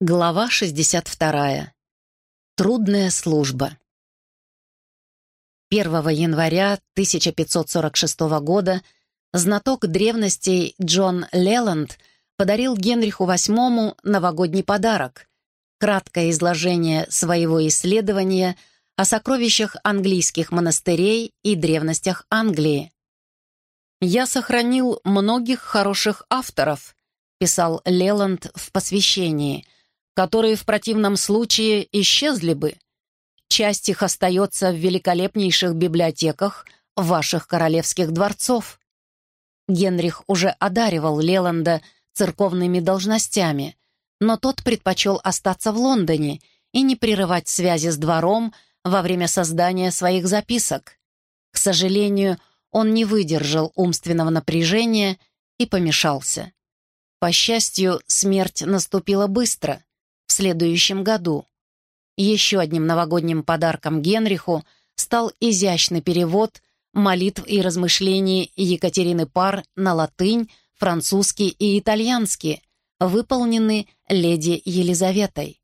Глава 62. Трудная служба. 1 января 1546 года знаток древностей Джон Леланд подарил Генриху VIII новогодний подарок — краткое изложение своего исследования о сокровищах английских монастырей и древностях Англии. «Я сохранил многих хороших авторов», — писал Леланд в посвящении — которые в противном случае исчезли бы. Часть их остается в великолепнейших библиотеках ваших королевских дворцов. Генрих уже одаривал Леланда церковными должностями, но тот предпочел остаться в Лондоне и не прерывать связи с двором во время создания своих записок. К сожалению, он не выдержал умственного напряжения и помешался. По счастью, смерть наступила быстро в следующем году. Еще одним новогодним подарком Генриху стал изящный перевод молитв и размышлений Екатерины Пар на латынь, французский и итальянский, выполнены леди Елизаветой.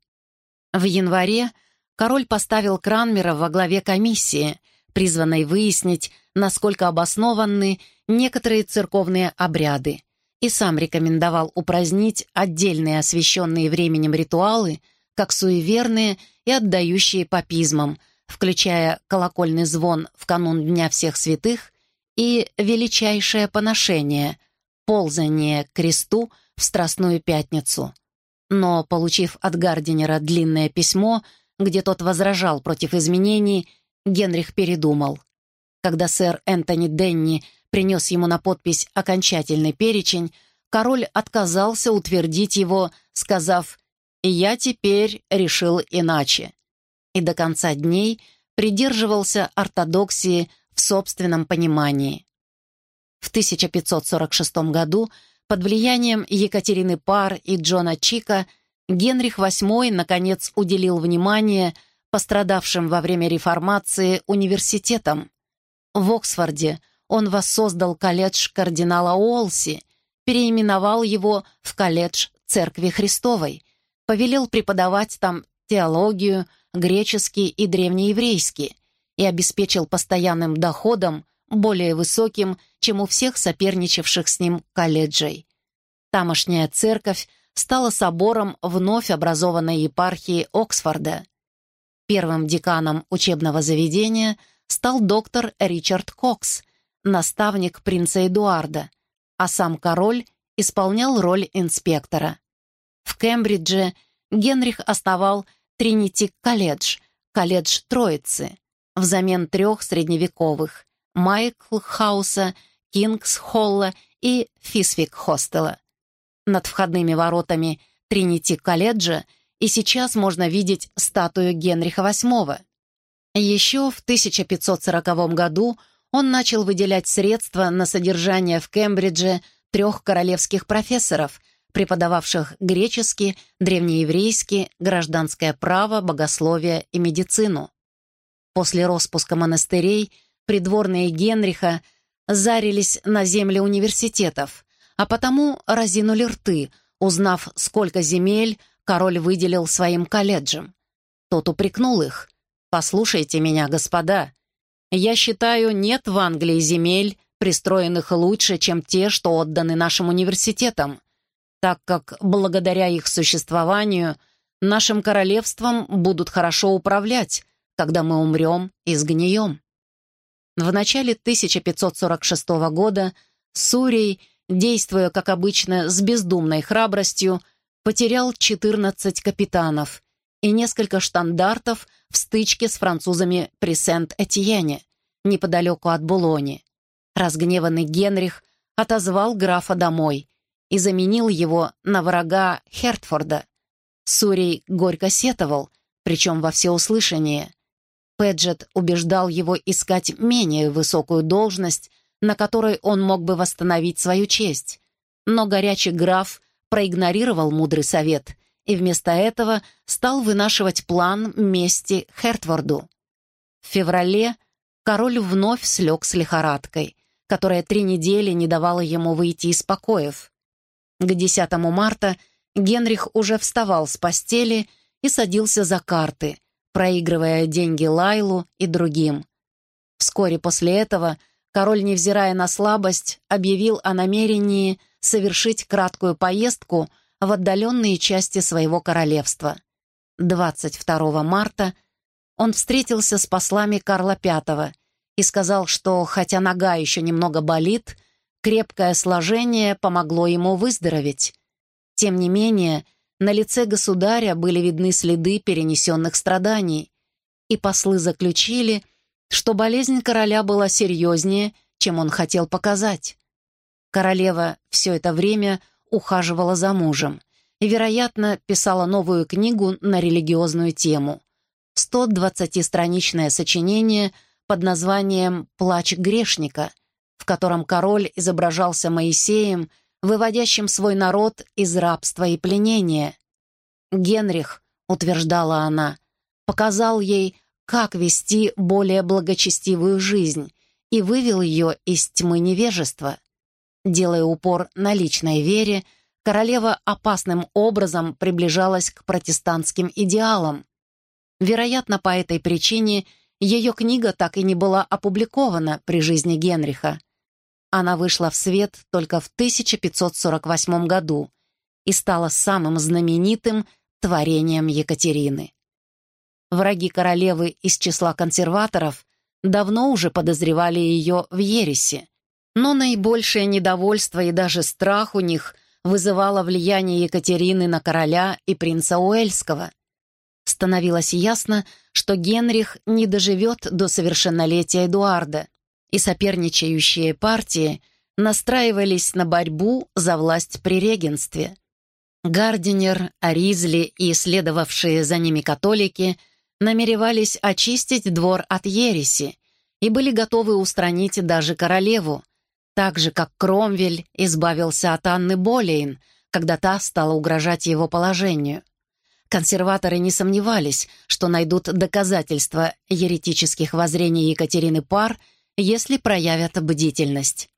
В январе король поставил Кранмера во главе комиссии, призванной выяснить, насколько обоснованы некоторые церковные обряды, и сам рекомендовал упразднить отдельные освященные временем ритуалы, как суеверные и отдающие папизмам, включая колокольный звон в канун Дня всех святых и величайшее поношение — ползание к кресту в Страстную Пятницу. Но, получив от Гардинера длинное письмо, где тот возражал против изменений, Генрих передумал. Когда сэр Энтони Денни принес ему на подпись окончательный перечень, король отказался утвердить его, сказав «Я теперь решил иначе» и до конца дней придерживался ортодоксии в собственном понимании. В 1546 году под влиянием Екатерины Пар и Джона Чика Генрих VIII наконец уделил внимание пострадавшим во время реформации университетам. В Оксфорде – он воссоздал колледж кардинала Уолси, переименовал его в колледж Церкви Христовой, повелел преподавать там теологию, греческий и древнееврейский и обеспечил постоянным доходом, более высоким, чем у всех соперничавших с ним колледжей. Тамошняя церковь стала собором вновь образованной епархии Оксфорда. Первым деканом учебного заведения стал доктор Ричард Кокс – наставник принца Эдуарда, а сам король исполнял роль инспектора. В Кембридже Генрих основал Тринити-колледж, колледж Троицы, взамен трех средневековых — Майкл-хауса, Кингс-холла и Фисвик-хостела. Над входными воротами Тринити-колледжа и сейчас можно видеть статую Генриха VIII. Еще в 1540 году он начал выделять средства на содержание в Кембридже трех королевских профессоров, преподававших греческий, древнееврейский, гражданское право, богословие и медицину. После распуска монастырей придворные Генриха зарились на земли университетов, а потому разинули рты, узнав, сколько земель король выделил своим колледжам. Тот упрекнул их. «Послушайте меня, господа, я считаю, нет в Англии земель, пристроенных лучше, чем те, что отданы нашим университетам, так как благодаря их существованию нашим королевством будут хорошо управлять, когда мы умрем и сгнием. В начале 1546 года Сурий, действуя, как обычно, с бездумной храбростью, потерял 14 капитанов и несколько штандартов в стычке с французами при Сент-Этьене, неподалеку от Булони. Разгневанный Генрих отозвал графа домой и заменил его на врага Хертфорда. Сурей горько сетовал, причем во всеуслышание. Педжет убеждал его искать менее высокую должность, на которой он мог бы восстановить свою честь. Но горячий граф проигнорировал мудрый совет и вместо этого стал вынашивать план мести Хертворду. В феврале король вновь слег с лихорадкой, которая три недели не давала ему выйти из покоев. К 10 марта Генрих уже вставал с постели и садился за карты, проигрывая деньги Лайлу и другим. Вскоре после этого король, невзирая на слабость, объявил о намерении совершить краткую поездку в отдаленные части своего королевства. 22 марта он встретился с послами Карла V и сказал, что, хотя нога еще немного болит, крепкое сложение помогло ему выздороветь. Тем не менее, на лице государя были видны следы перенесенных страданий, и послы заключили, что болезнь короля была серьезнее, чем он хотел показать. Королева все это время ухаживала за мужем и, вероятно, писала новую книгу на религиозную тему. 120-страничное сочинение под названием «Плач грешника», в котором король изображался Моисеем, выводящим свой народ из рабства и пленения. Генрих, утверждала она, показал ей, как вести более благочестивую жизнь и вывел ее из тьмы невежества. Делая упор на личной вере, королева опасным образом приближалась к протестантским идеалам. Вероятно, по этой причине ее книга так и не была опубликована при жизни Генриха. Она вышла в свет только в 1548 году и стала самым знаменитым творением Екатерины. Враги королевы из числа консерваторов давно уже подозревали ее в ереси, но наибольшее недовольство и даже страх у них вызывало влияние Екатерины на короля и принца Уэльского — становилось ясно, что Генрих не доживет до совершеннолетия Эдуарда, и соперничающие партии настраивались на борьбу за власть при регенстве. Гардинер, Аризли и следовавшие за ними католики намеревались очистить двор от ереси и были готовы устранить даже королеву, так же, как Кромвель избавился от Анны Болейн, когда та стала угрожать его положению. Консерваторы не сомневались, что найдут доказательства еретических воззрений Екатерины Пар, если проявят бдительность.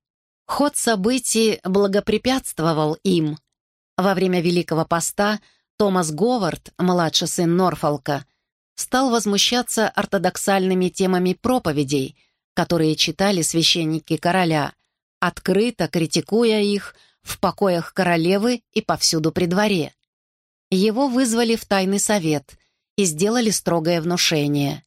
Ход событий благопрепятствовал им. Во время Великого Поста Томас Говард, младший сын Норфолка, стал возмущаться ортодоксальными темами проповедей, которые читали священники короля, открыто критикуя их в покоях королевы и повсюду при дворе. Его вызвали в тайный совет и сделали строгое внушение.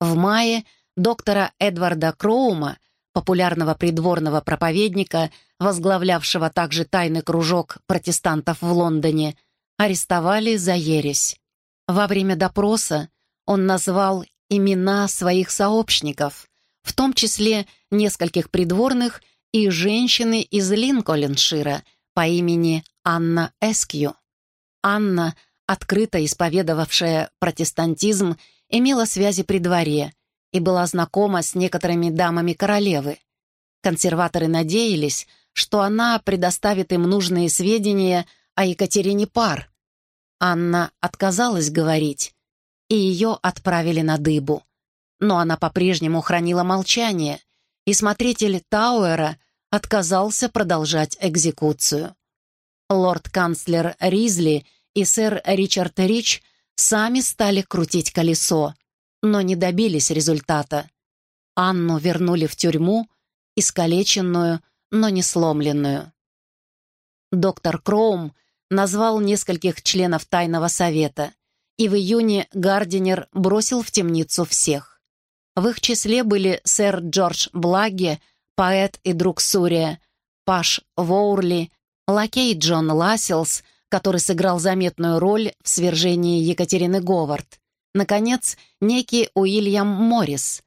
В мае доктора Эдварда Кроума, популярного придворного проповедника, возглавлявшего также тайный кружок протестантов в Лондоне, арестовали за ересь. Во время допроса он назвал имена своих сообщников, в том числе нескольких придворных и женщины из Линколеншира по имени Анна Эскью. Анна, открыто исповедовавшая протестантизм, имела связи при дворе и была знакома с некоторыми дамами королевы. Консерваторы надеялись, что она предоставит им нужные сведения о Екатерине Пар. Анна отказалась говорить, и ее отправили на дыбу. Но она по-прежнему хранила молчание, и смотритель Тауэра отказался продолжать экзекуцию. Лорд-канцлер Ризли и сэр Ричард Рич сами стали крутить колесо, но не добились результата. Анну вернули в тюрьму, искалеченную, но не сломленную. Доктор Кроум назвал нескольких членов тайного совета, и в июне Гардинер бросил в темницу всех. В их числе были сэр Джордж Благи, поэт и друг Суррея, паж Воурли, лакей Джон Ласселс, который сыграл заметную роль в свержении Екатерины Говард. Наконец, некий Уильям Моррис.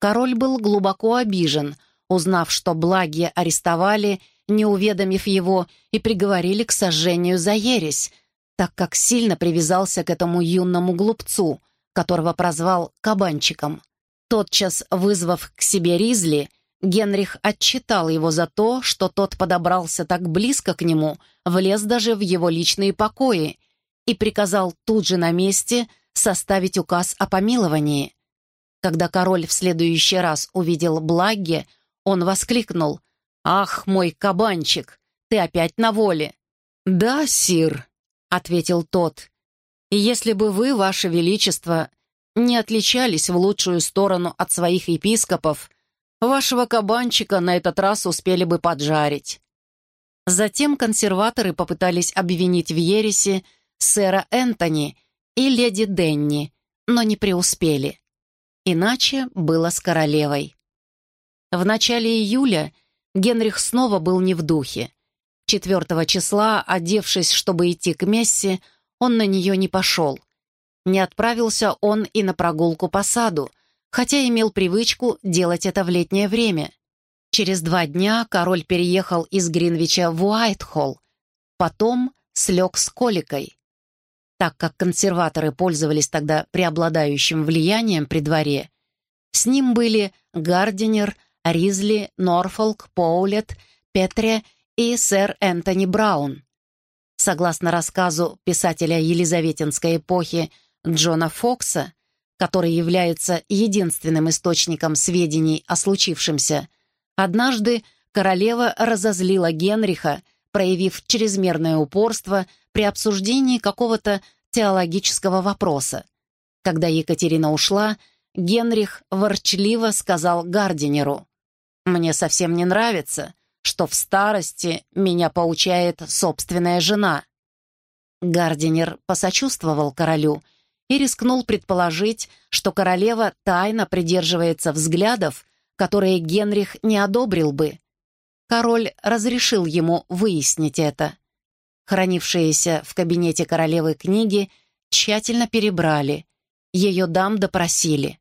Король был глубоко обижен, узнав, что Благи арестовали, не уведомив его, и приговорили к сожжению за ересь, так как сильно привязался к этому юному глупцу, которого прозвал «кабанчиком». Тотчас вызвав к себе Ризли, Генрих отчитал его за то, что тот подобрался так близко к нему, влез даже в его личные покои и приказал тут же на месте составить указ о помиловании. Когда король в следующий раз увидел Благе, он воскликнул «Ах, мой кабанчик, ты опять на воле!» «Да, сир», — ответил тот. «И если бы вы, ваше величество, не отличались в лучшую сторону от своих епископов, вашего кабанчика на этот раз успели бы поджарить». Затем консерваторы попытались обвинить в ересе сэра Энтони и леди Денни, но не преуспели. Иначе было с королевой. В начале июля Генрих снова был не в духе. Четвертого числа, одевшись, чтобы идти к мессе, он на нее не пошел. Не отправился он и на прогулку по саду, хотя имел привычку делать это в летнее время. Через два дня король переехал из Гринвича в Уайтхолл, потом слег с коликой. Так как консерваторы пользовались тогда преобладающим влиянием при дворе, с ним были Гардинер, Ризли, Норфолк, Поулет, Петре и сэр Энтони Браун. Согласно рассказу писателя Елизаветинской эпохи Джона Фокса, который является единственным источником сведений о случившемся, однажды королева разозлила Генриха, проявив чрезмерное упорство при обсуждении какого-то теологического вопроса. Когда Екатерина ушла, Генрих ворчливо сказал Гардинеру, «Мне совсем не нравится, что в старости меня поучает собственная жена». Гардинер посочувствовал королю и рискнул предположить, что королева тайно придерживается взглядов, которые Генрих не одобрил бы. Король разрешил ему выяснить это. Хранившиеся в кабинете королевы книги тщательно перебрали. Ее дам допросили.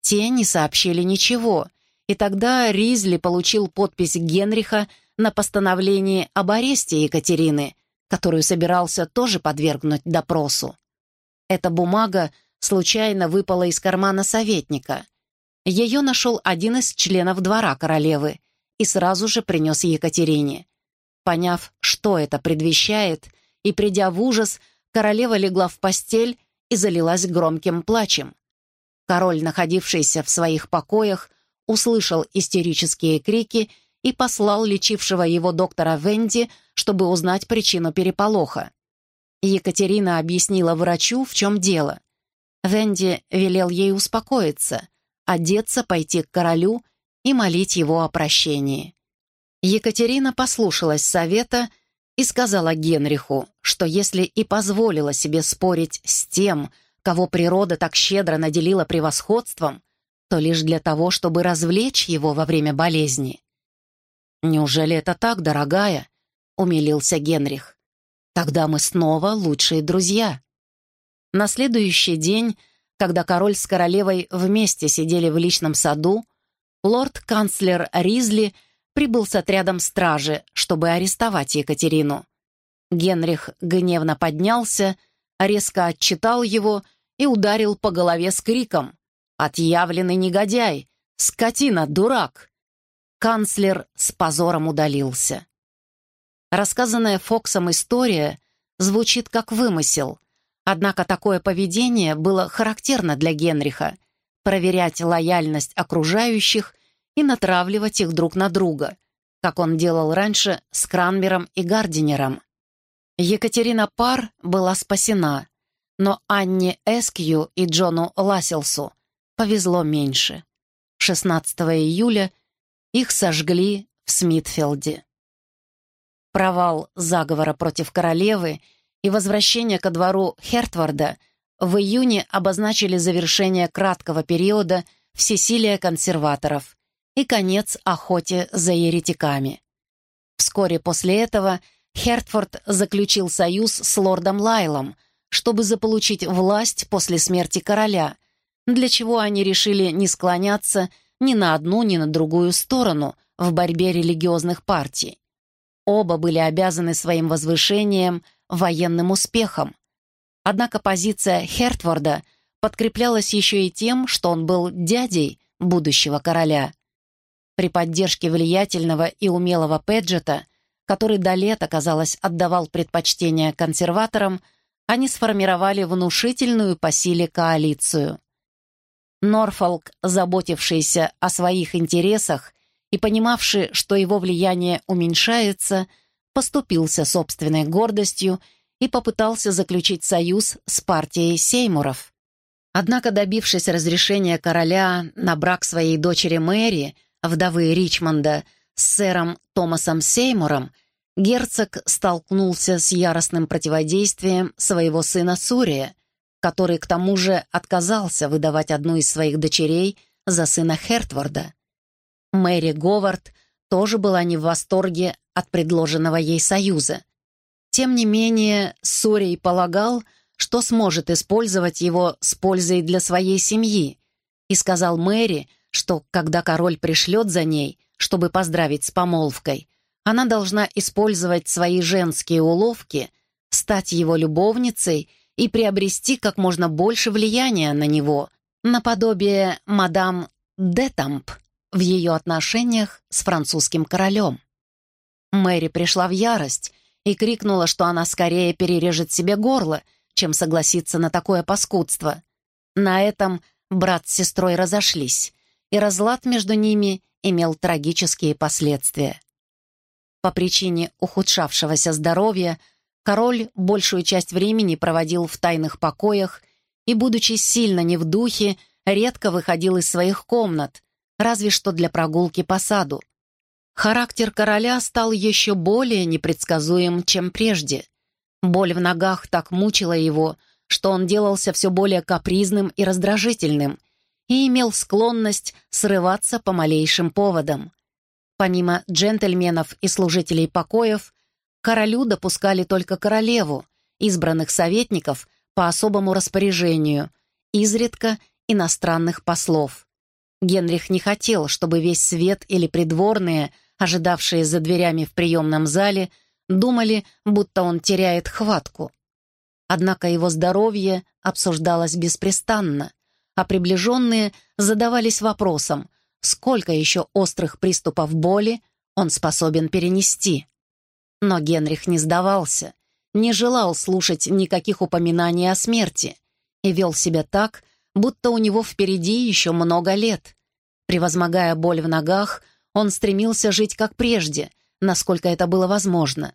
Те не сообщили ничего, и тогда Ризли получил подпись Генриха на постановление об аресте Екатерины, которую собирался тоже подвергнуть допросу. Эта бумага случайно выпала из кармана советника. Ее нашел один из членов двора королевы и сразу же принес Екатерине. Поняв, что это предвещает, и придя в ужас, королева легла в постель и залилась громким плачем. Король, находившийся в своих покоях, услышал истерические крики и послал лечившего его доктора Венди, чтобы узнать причину переполоха. Екатерина объяснила врачу, в чем дело. Венди велел ей успокоиться, одеться, пойти к королю и молить его о прощении. Екатерина послушалась совета и сказала Генриху, что если и позволила себе спорить с тем, кого природа так щедро наделила превосходством, то лишь для того, чтобы развлечь его во время болезни. «Неужели это так, дорогая?» — умилился Генрих. «Тогда мы снова лучшие друзья». На следующий день, когда король с королевой вместе сидели в личном саду, лорд-канцлер Ризли прибыл с отрядом стражи, чтобы арестовать Екатерину. Генрих гневно поднялся, резко отчитал его и ударил по голове с криком Отъявленный негодяй! Скотина, дурак!» Канцлер с позором удалился. Рассказанная Фоксом история звучит как вымысел, однако такое поведение было характерно для Генриха — проверять лояльность окружающих и натравливать их друг на друга, как он делал раньше с Кранмером и Гардинером. Екатерина Пар была спасена, но Анне Эскью и Джону Ласселсу повезло меньше. 16 июля их сожгли в Смитфилде. Провал заговора против королевы и возвращение ко двору Хертварда в июне обозначили завершение краткого периода всесилия консерваторов и конец охоте за еретиками. Вскоре после этого Хертфорд заключил союз с лордом Лайлом, чтобы заполучить власть после смерти короля — для чего они решили не склоняться ни на одну, ни на другую сторону в борьбе религиозных партий. Оба были обязаны своим возвышением военным успехом. Однако позиция Хертворда подкреплялась еще и тем, что он был дядей будущего короля. При поддержке влиятельного и умелого Педжета, который до лета, казалось, отдавал предпочтение консерваторам, они сформировали внушительную по силе коалицию. Норфолк, заботившийся о своих интересах и понимавший, что его влияние уменьшается, поступился собственной гордостью и попытался заключить союз с партией Сеймуров. Однако, добившись разрешения короля на брак своей дочери Мэри, вдовы Ричмонда, с сэром Томасом Сеймуром, герцог столкнулся с яростным противодействием своего сына Сурия, который к тому же отказался выдавать одну из своих дочерей за сына Хертворда. Мэри Говард тоже была не в восторге от предложенного ей союза. Тем не менее, Сурий полагал, что сможет использовать его с пользой для своей семьи, и сказал Мэри, что когда король пришлет за ней, чтобы поздравить с помолвкой, она должна использовать свои женские уловки, стать его любовницей и приобрести как можно больше влияния на него, наподобие мадам Детамп в ее отношениях с французским королем. Мэри пришла в ярость и крикнула, что она скорее перережет себе горло, чем согласиться на такое паскудство. На этом брат с сестрой разошлись, и разлад между ними имел трагические последствия. По причине ухудшавшегося здоровья король большую часть времени проводил в тайных покоях и, будучи сильно не в духе, редко выходил из своих комнат, разве что для прогулки по саду. Характер короля стал еще более непредсказуем, чем прежде. Боль в ногах так мучила его, что он делался все более капризным и раздражительным и имел склонность срываться по малейшим поводам. Помимо джентльменов и служителей покоев, королю допускали только королеву, избранных советников по особому распоряжению, изредка иностранных послов. Генрих не хотел, чтобы весь свет или придворные, ожидавшие за дверями в приемном зале, думали, будто он теряет хватку. Однако его здоровье обсуждалось беспрестанно, а приближенные задавались вопросом, сколько еще острых приступов боли он способен перенести. Но Генрих не сдавался, не желал слушать никаких упоминаний о смерти и вел себя так, будто у него впереди еще много лет. Превозмогая боль в ногах, он стремился жить как прежде, насколько это было возможно.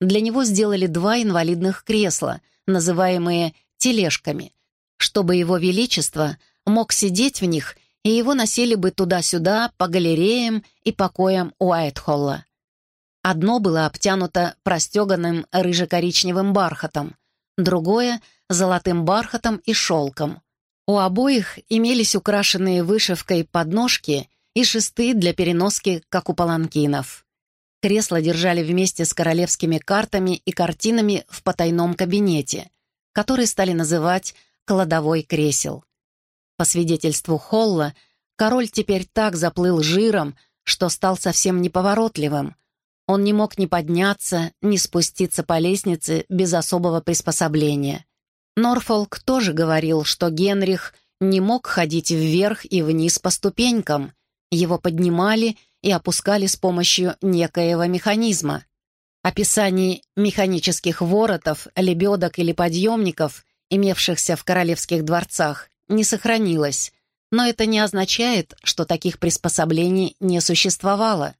Для него сделали два инвалидных кресла, называемые «тележками», чтобы его величество мог сидеть в них и его носили бы туда-сюда по галереям и покоям Уайтхолла. Одно было обтянуто простеганным рыже-коричневым бархатом, другое — золотым бархатом и шелком. У обоих имелись украшенные вышивкой подножки и шесты для переноски, как у паланкинов. Кресла держали вместе с королевскими картами и картинами в потайном кабинете, который стали называть «кладовой кресел». По свидетельству Холла, король теперь так заплыл жиром, что стал совсем неповоротливым. Он не мог ни подняться, ни спуститься по лестнице без особого приспособления. Норфолк тоже говорил, что Генрих не мог ходить вверх и вниз по ступенькам. Его поднимали и опускали с помощью некоего механизма. Описаний механических воротов, лебедок или подъемников, имевшихся в королевских дворцах, не сохранилось, но это не означает, что таких приспособлений не существовало.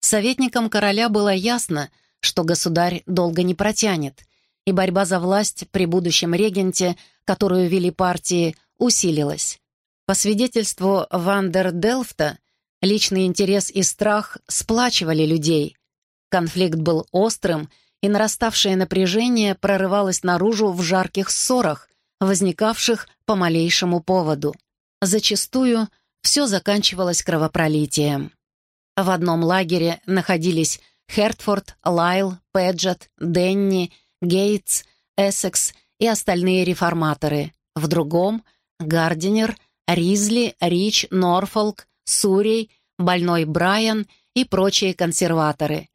Советникам короля было ясно, что государь долго не протянет, и борьба за власть при будущем регенте, которую вели партии, усилилась. По свидетельству Вандер Делфта, личный интерес и страх сплачивали людей. Конфликт был острым, и нараставшее напряжение прорывалось наружу в жарких ссорах, возникавших по малейшему поводу. Зачастую все заканчивалось кровопролитием. В одном лагере находились Хертфорд, Лайл, Педжет, Денни, Гейтс, Эссекс и остальные реформаторы. В другом — Гардинер, Ризли, Рич, Норфолк, Сурей, Больной Брайан и прочие консерваторы.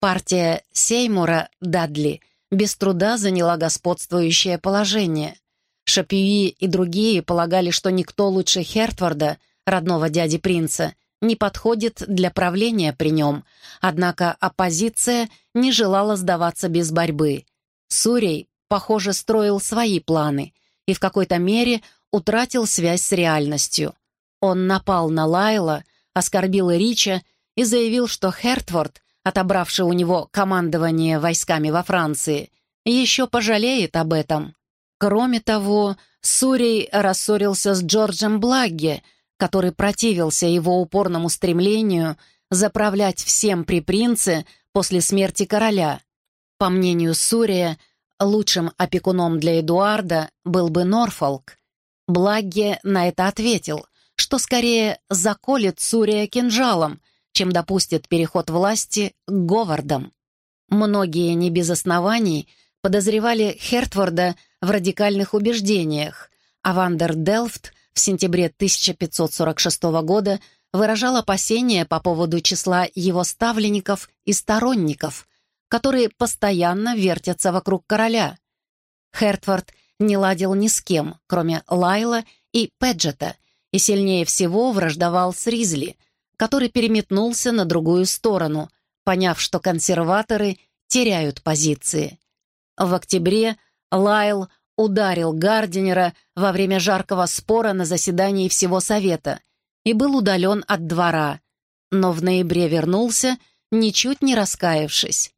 Партия Сеймура Дадли без труда заняла господствующее положение. Шапюи и другие полагали, что никто лучше Хертварда, родного дяди принца, не подходит для правления при нем, однако оппозиция не желала сдаваться без борьбы. Сурей, похоже, строил свои планы и в какой-то мере утратил связь с реальностью. Он напал на Лайла, оскорбил Рича и заявил, что Хертфорд, отобравший у него командование войсками во Франции, еще пожалеет об этом. Кроме того, Сурей рассорился с Джорджем Благге, который противился его упорному стремлению заправлять всем при принце после смерти короля. По мнению Сурия, лучшим опекуном для Эдуарда был бы Норфолк. Благге на это ответил, что скорее заколет Сурия кинжалом, чем допустит переход власти к Говардам. Многие не без оснований подозревали Хертворда в радикальных убеждениях, а Вандер Делфт в сентябре 1546 года выражал опасения по поводу числа его ставленников и сторонников, которые постоянно вертятся вокруг короля. Хертфорд не ладил ни с кем, кроме Лайла и Педжета, и сильнее всего враждовал с Ризли, который переметнулся на другую сторону, поняв, что консерваторы теряют позиции. В октябре Лайл ударил Гардинера во время жаркого спора на заседании всего Совета и был удален от двора, но в ноябре вернулся, ничуть не раскаявшись.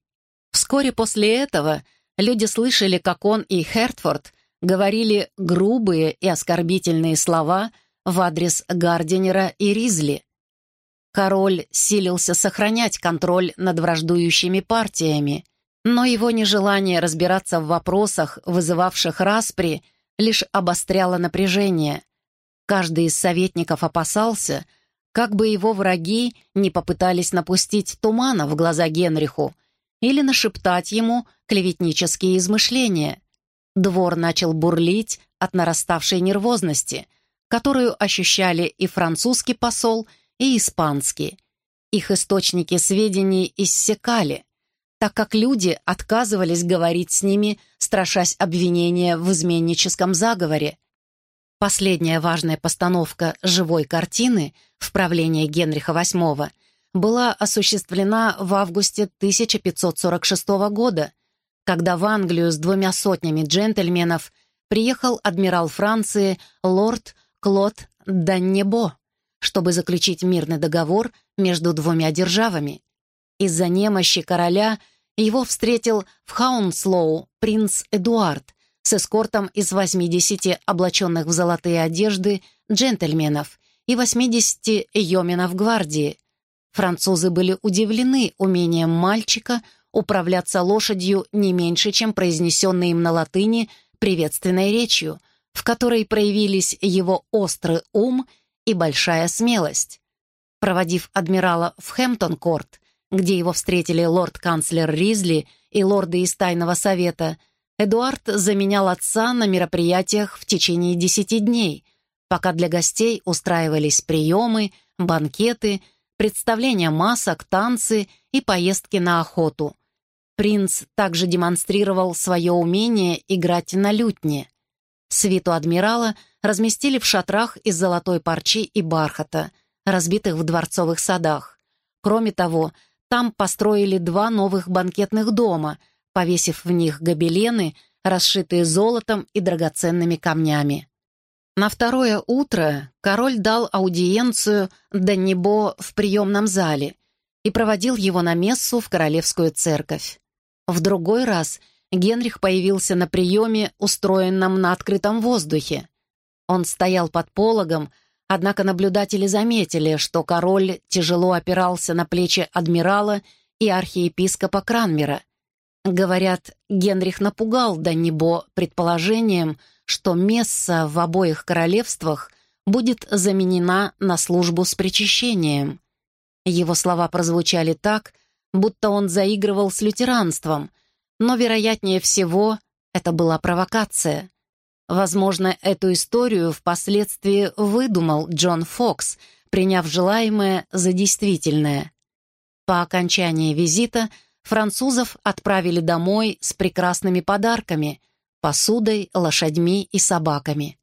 Вскоре после этого люди слышали, как он и Хертфорд говорили грубые и оскорбительные слова в адрес Гардинера и Ризли. Король силился сохранять контроль над враждующими партиями, но его нежелание разбираться в вопросах, вызывавших распри, лишь обостряло напряжение. Каждый из советников опасался, как бы его враги не попытались напустить тумана в глаза Генриху или нашептать ему клеветнические измышления. Двор начал бурлить от нараставшей нервозности, которую ощущали и французский посол, и испанский. Их источники сведений иссякали — так как люди отказывались говорить с ними, страшась обвинения в изменническом заговоре. Последняя важная постановка живой картины в правлении Генриха VIII была осуществлена в августе 1546 года, когда в Англию с двумя сотнями джентльменов приехал адмирал Франции лорд Клод Даннебо, чтобы заключить мирный договор между двумя державами. Из-за немощи короля его встретил в Хаунслоу принц Эдуард с эскортом из 80 облаченных в золотые одежды джентльменов и 80 йоменов гвардии. Французы были удивлены умением мальчика управляться лошадью не меньше, чем произнесенной им на латыни приветственной речью, в которой проявились его острый ум и большая смелость. Проводив адмирала в Хэмптон-корт, где его встретили лорд-канцлер Ризли и лорды из Тайного Совета, Эдуард заменял отца на мероприятиях в течение десяти дней, пока для гостей устраивались приемы, банкеты, представления масок, танцы и поездки на охоту. Принц также демонстрировал свое умение играть на лютне. Свиту адмирала разместили в шатрах из золотой парчи и бархата, разбитых в дворцовых садах. Кроме того, там построили два новых банкетных дома, повесив в них гобелены, расшитые золотом и драгоценными камнями. На второе утро король дал аудиенцию Даннибо в приемном зале и проводил его на мессу в Королевскую церковь. В другой раз Генрих появился на приеме, устроенном на открытом воздухе. Он стоял под пологом, Однако наблюдатели заметили, что король тяжело опирался на плечи адмирала и архиепископа Кранмера. Говорят, Генрих напугал Даннибо предположением, что месса в обоих королевствах будет заменена на службу с причащением. Его слова прозвучали так, будто он заигрывал с лютеранством, но, вероятнее всего, это была провокация. Возможно, эту историю впоследствии выдумал Джон Фокс, приняв желаемое за действительное. По окончании визита французов отправили домой с прекрасными подарками — посудой, лошадьми и собаками.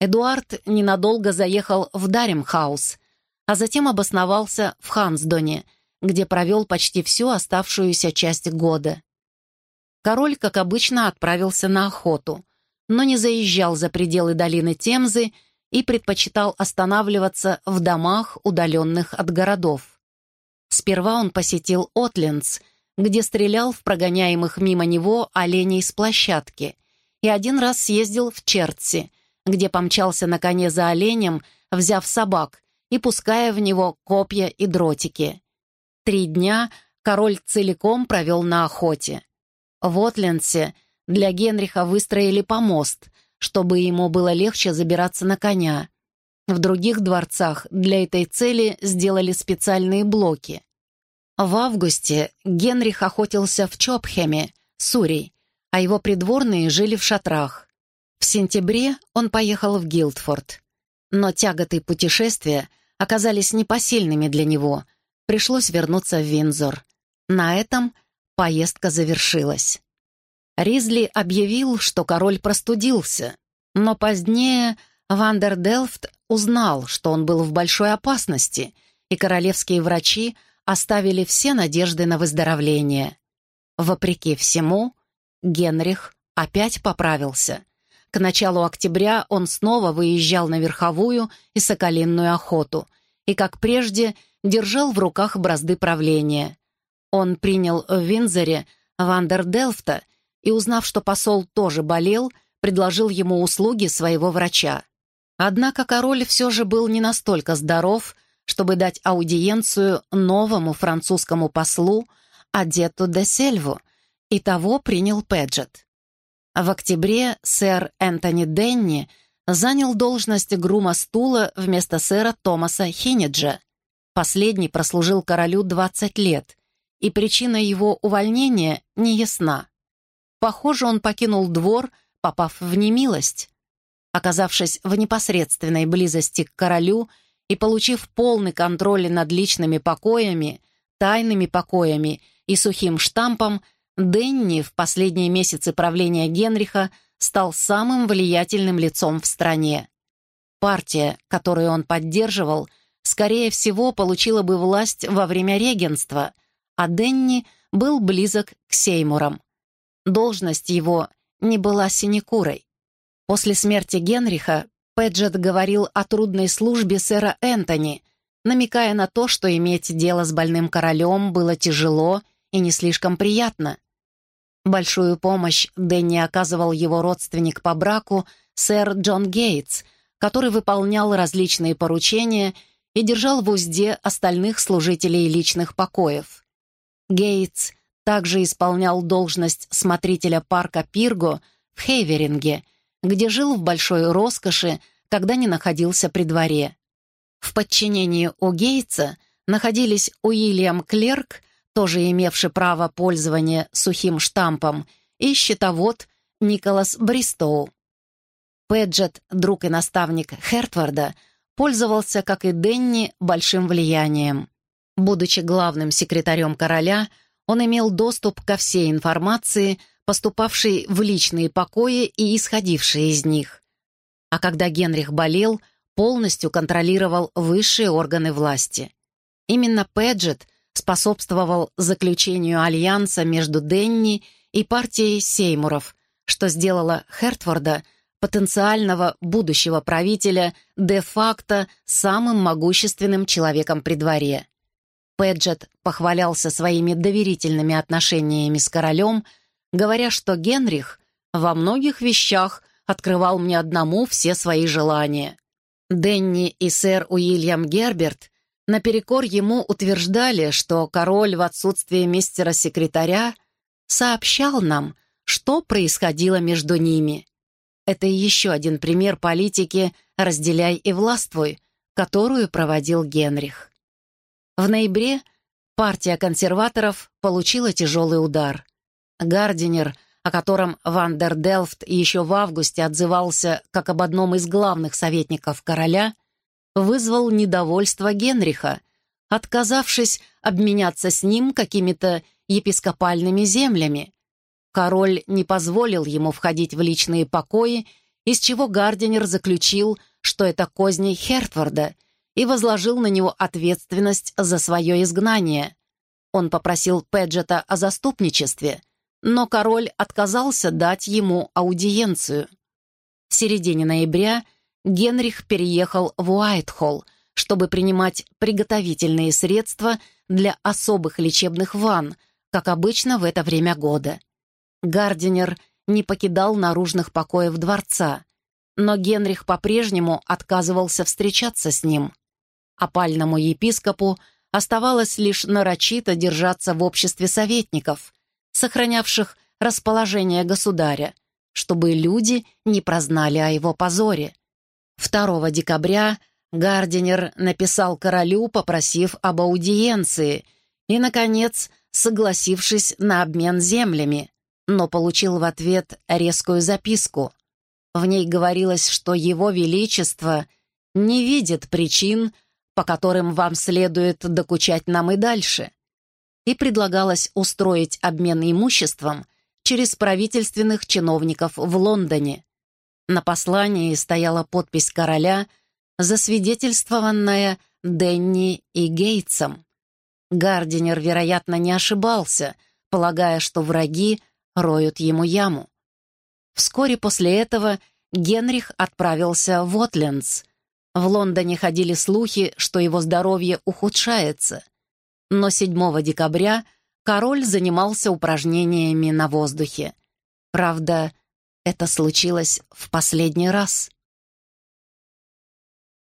Эдуард ненадолго заехал в Даремхаус, а затем обосновался в Хансдоне, где провел почти всю оставшуюся часть года. Король, как обычно, отправился на охоту но не заезжал за пределы долины Темзы и предпочитал останавливаться в домах, удаленных от городов. Сперва он посетил Отлендс, где стрелял в прогоняемых мимо него оленей с площадки, и один раз съездил в Чертси, где помчался на коне за оленем, взяв собак и пуская в него копья и дротики. Три дня король целиком провел на охоте. В Отлендсе для Генриха выстроили помост, чтобы ему было легче забираться на коня. В других дворцах для этой цели сделали специальные блоки. В августе Генрих охотился в Чопхеме, Сурей, а его придворные жили в шатрах. В сентябре он поехал в Гилдфорд. Но тяготы путешествия оказались непосильными для него. Пришлось вернуться в Винзор. На этом поездка завершилась. Ризли объявил, что король простудился, но позднее Вандерделфт узнал, что он был в большой опасности, и королевские врачи оставили все надежды на выздоровление. Вопреки всему, Генрих опять поправился. К началу октября он снова выезжал на верховую и соколинную охоту и, как прежде, держал в руках бразды правления. Он принял в Винзоре Вандерделфта и, узнав, что посол тоже болел, предложил ему услуги своего врача. Однако король все же был не настолько здоров, чтобы дать аудиенцию новому французскому послу Адету де Сельву, и того принял Педжет. В октябре сэр Энтони Денни занял должность грума стула вместо сэра Томаса Хинеджа. Последний прослужил королю 20 лет, и причина его увольнения не ясна. Похоже, он покинул двор, попав в немилость. Оказавшись в непосредственной близости к королю и получив полный контроль над личными покоями, тайными покоями и сухим штампом, Денни в последние месяцы правления Генриха стал самым влиятельным лицом в стране. Партия, которую он поддерживал, скорее всего, получила бы власть во время регенства, а Денни был близок к Сеймурам. Должность его не была синекурой. После смерти Генриха Педжет говорил о трудной службе сэра Энтони, намекая на то, что иметь дело с больным королем было тяжело и не слишком приятно. Большую помощь Дэнни оказывал его родственник по браку, сэр Джон Гейтс, который выполнял различные поручения и держал в узде остальных служителей личных покоев. Гейтс также исполнял должность смотрителя парка Пирго в Хейверинге, где жил в большой роскоши, когда не находился при дворе. В подчинении у Гейтса находились Уильям Клерк тоже имевший право пользования сухим штампом, и счетовод Николас Бристоу. Педжет, друг и наставник Хертварда, пользовался, как и Денни, большим влиянием. Будучи главным секретарем короля, он имел доступ ко всей информации, поступавшей в личные покои и исходившей из них. А когда Генрих болел, полностью контролировал высшие органы власти. Именно Педжет – способствовал заключению альянса между Денни и партией Сеймуров, что сделало Хертфорда, потенциального будущего правителя, де-факто самым могущественным человеком при дворе. Педжет похвалялся своими доверительными отношениями с королем, говоря, что Генрих во многих вещах открывал мне одному все свои желания. Денни и сэр Уильям Герберт Наперекор ему утверждали, что король в отсутствие мистера-секретаря сообщал нам, что происходило между ними. Это еще один пример политики «разделяй и властвуй», которую проводил Генрих. В ноябре партия консерваторов получила тяжелый удар. Гардинер, о котором Вандерделфт еще в августе отзывался как об одном из главных советников короля – вызвал недовольство Генриха, отказавшись обменяться с ним какими-то епископальными землями. Король не позволил ему входить в личные покои, из чего Гардинер заключил, что это козни Хертфорда, и возложил на него ответственность за свое изгнание. Он попросил Педжета о заступничестве, но король отказался дать ему аудиенцию. В середине ноября – Генрих переехал в Уайтхолл, чтобы принимать приготовительные средства для особых лечебных ванн, как обычно в это время года. Гардинер не покидал наружных покоев дворца, но Генрих по-прежнему отказывался встречаться с ним. Опальному епископу оставалось лишь нарочито держаться в обществе советников, сохранявших расположение государя, чтобы люди не прознали о его позоре. 2 декабря Гардинер написал королю, попросив об аудиенции, и, наконец, согласившись на обмен землями, но получил в ответ резкую записку. В ней говорилось, что его величество не видит причин, по которым вам следует докучать нам и дальше, и предлагалось устроить обмен имуществом через правительственных чиновников в Лондоне. На послании стояла подпись короля, засвидетельствованная Денни и Гейтсом. Гардинер, вероятно, не ошибался, полагая, что враги роют ему яму. Вскоре после этого Генрих отправился в Отлендс. В Лондоне ходили слухи, что его здоровье ухудшается. Но 7 декабря король занимался упражнениями на воздухе. Правда, это случилось в последний раз.